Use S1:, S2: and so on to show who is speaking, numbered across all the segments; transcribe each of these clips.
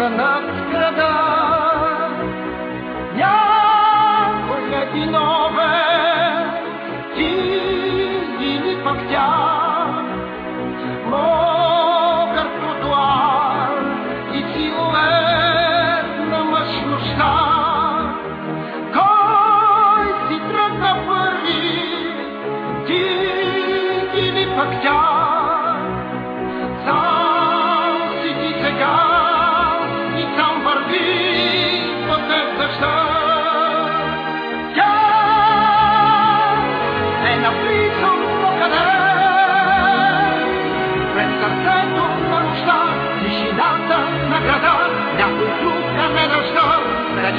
S1: Krishna Krada.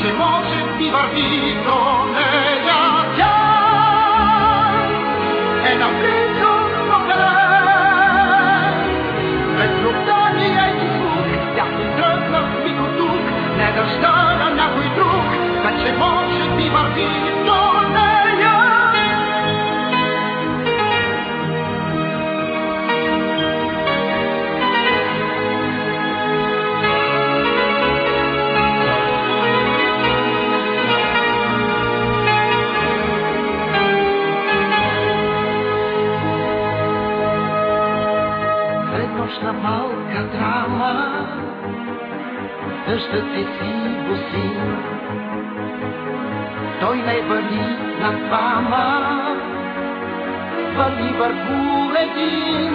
S1: C'è voce di partito nella chiave. E la presa non è E lontani e di fuoco Da chi trasla mi con tu Nella strada na cui truc C'è voce di partito percúbreti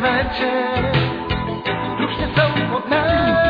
S1: вече друг ще съм от нас.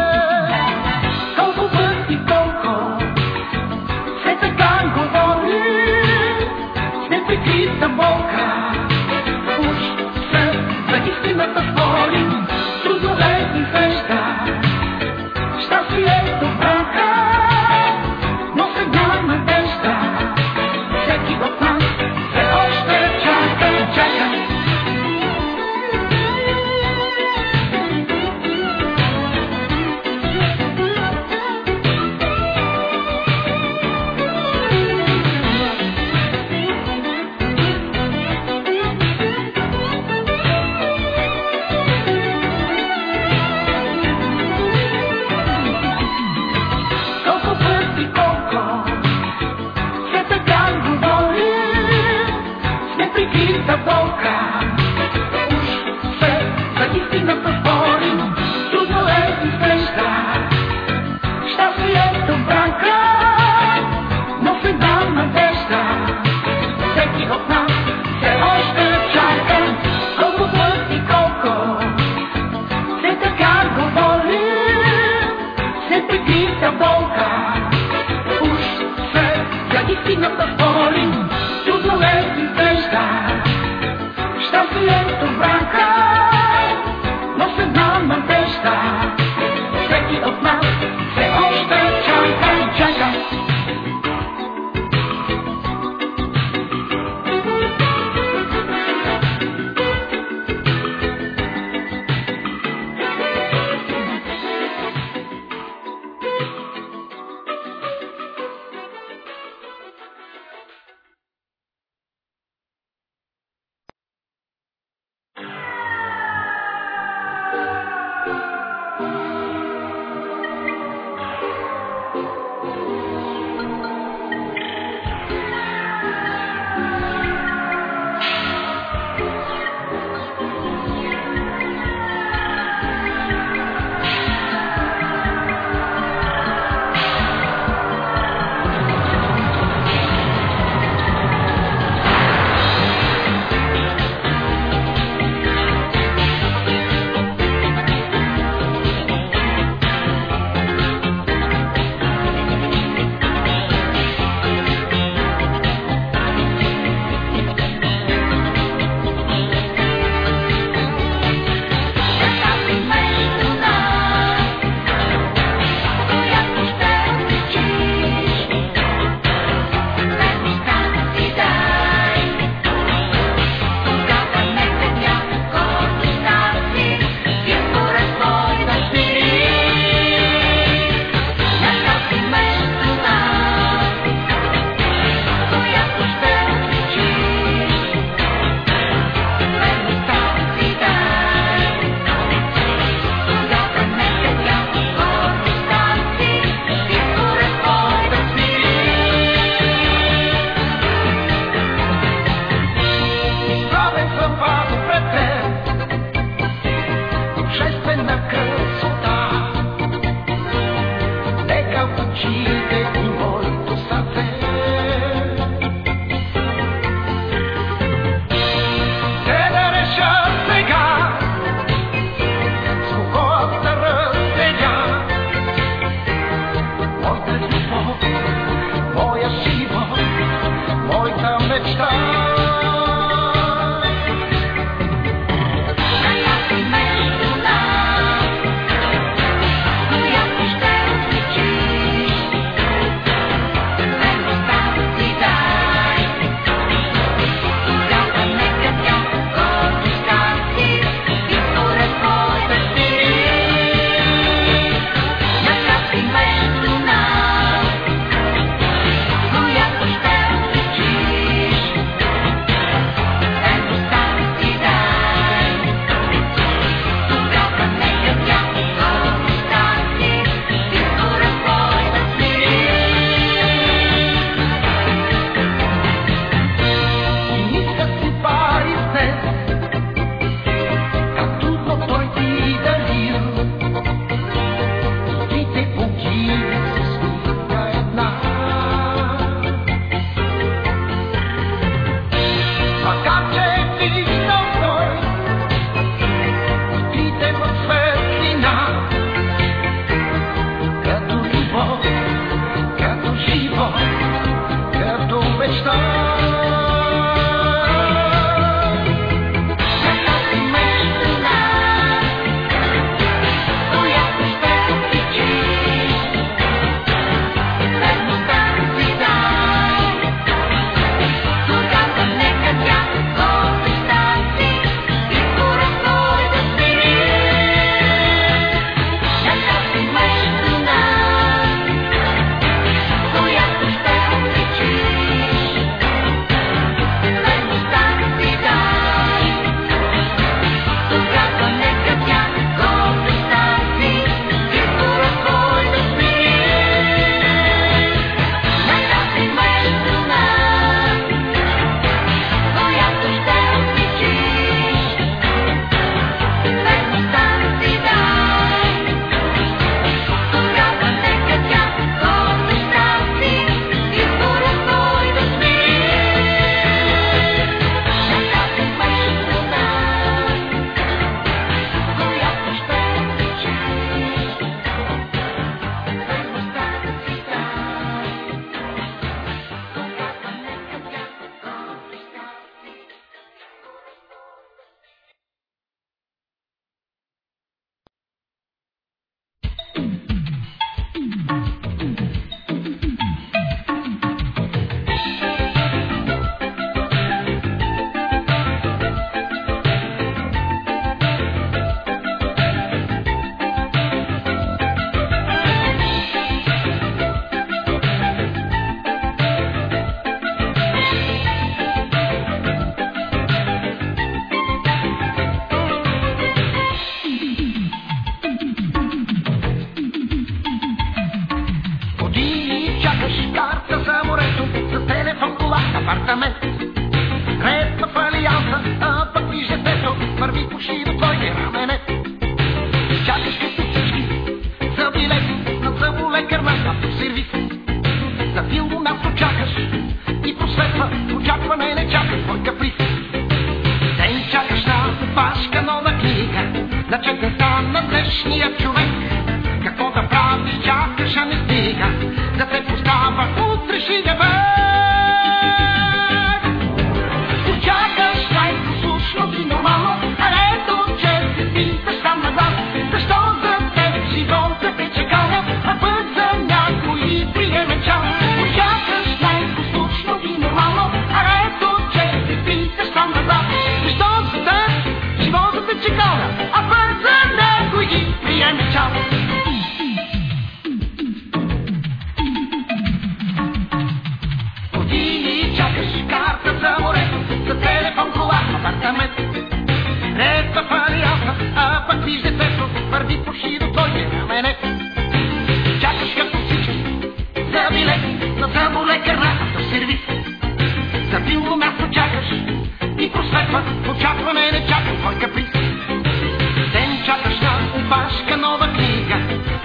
S1: snap to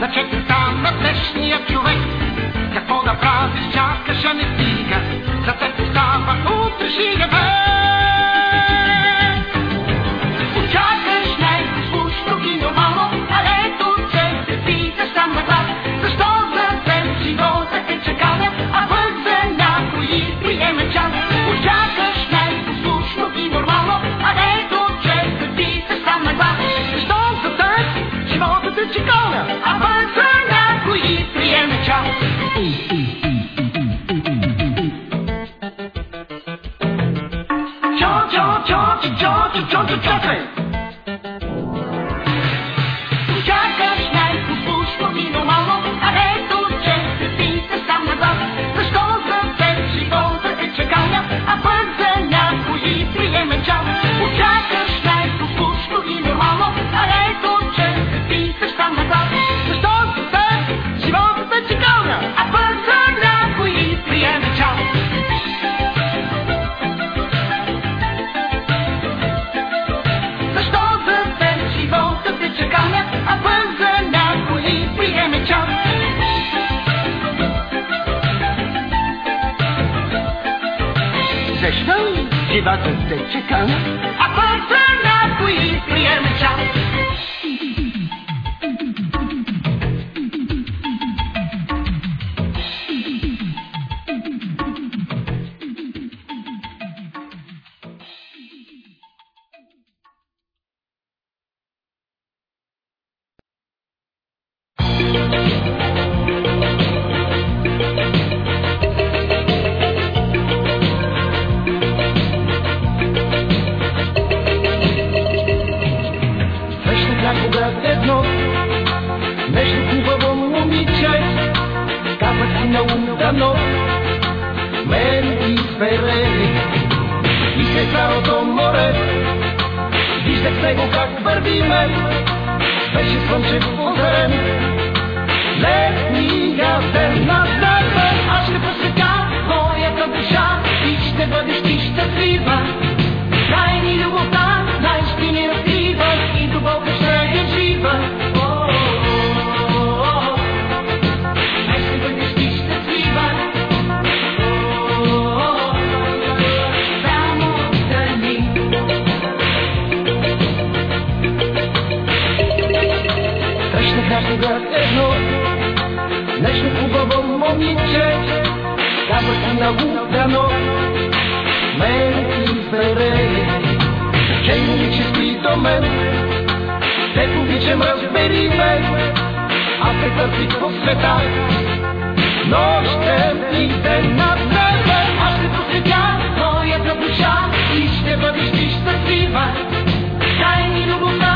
S1: The chicken's down the flesh, chicken. I'm мен, беше слънчев ден. и науляно, мен избере, чайник чисти до мен, те обичам разбери ме, аз те търсих по света, нощем и ден на тебе, аз ще посетя твоята душа и ще бъдеш ти щастлива, дай ми любовта.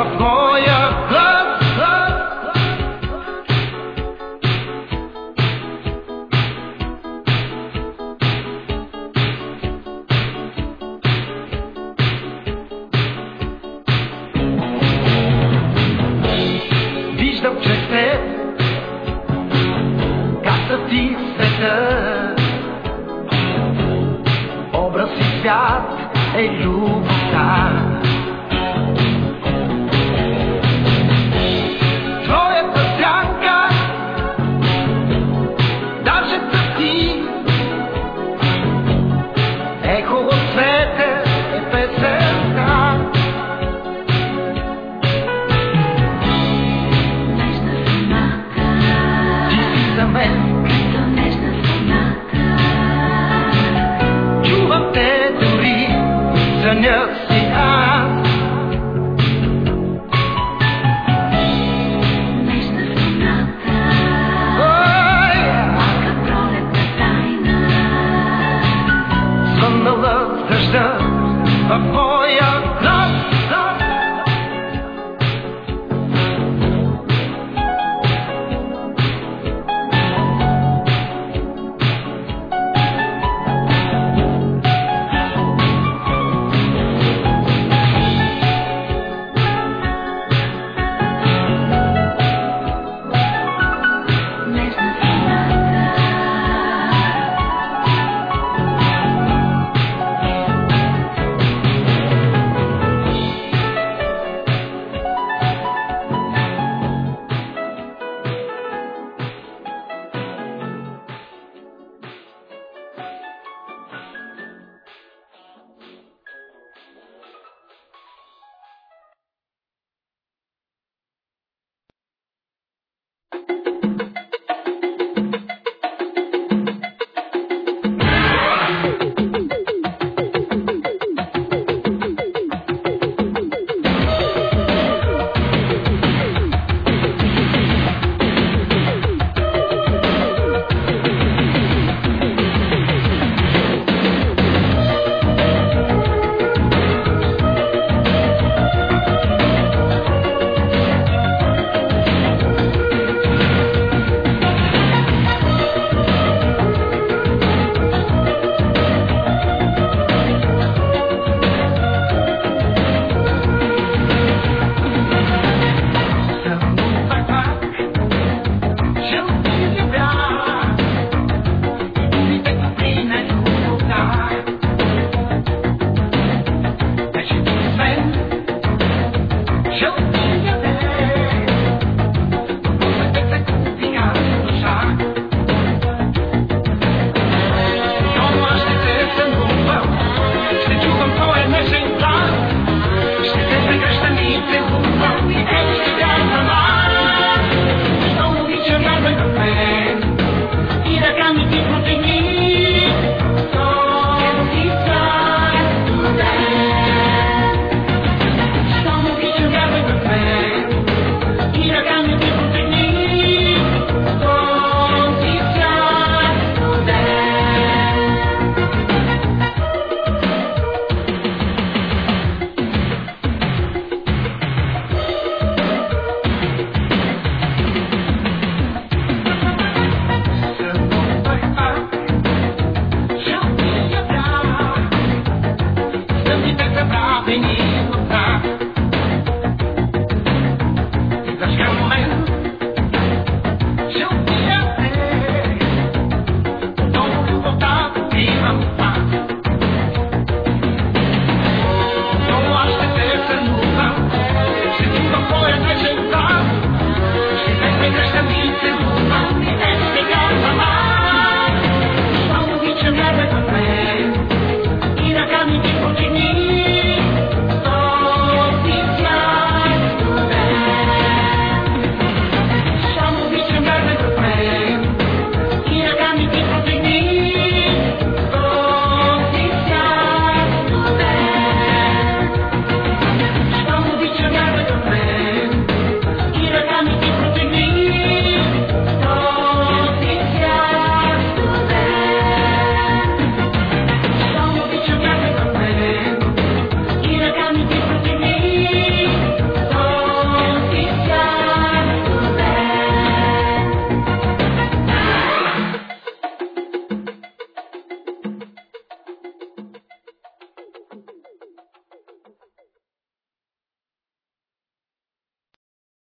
S1: upon Don't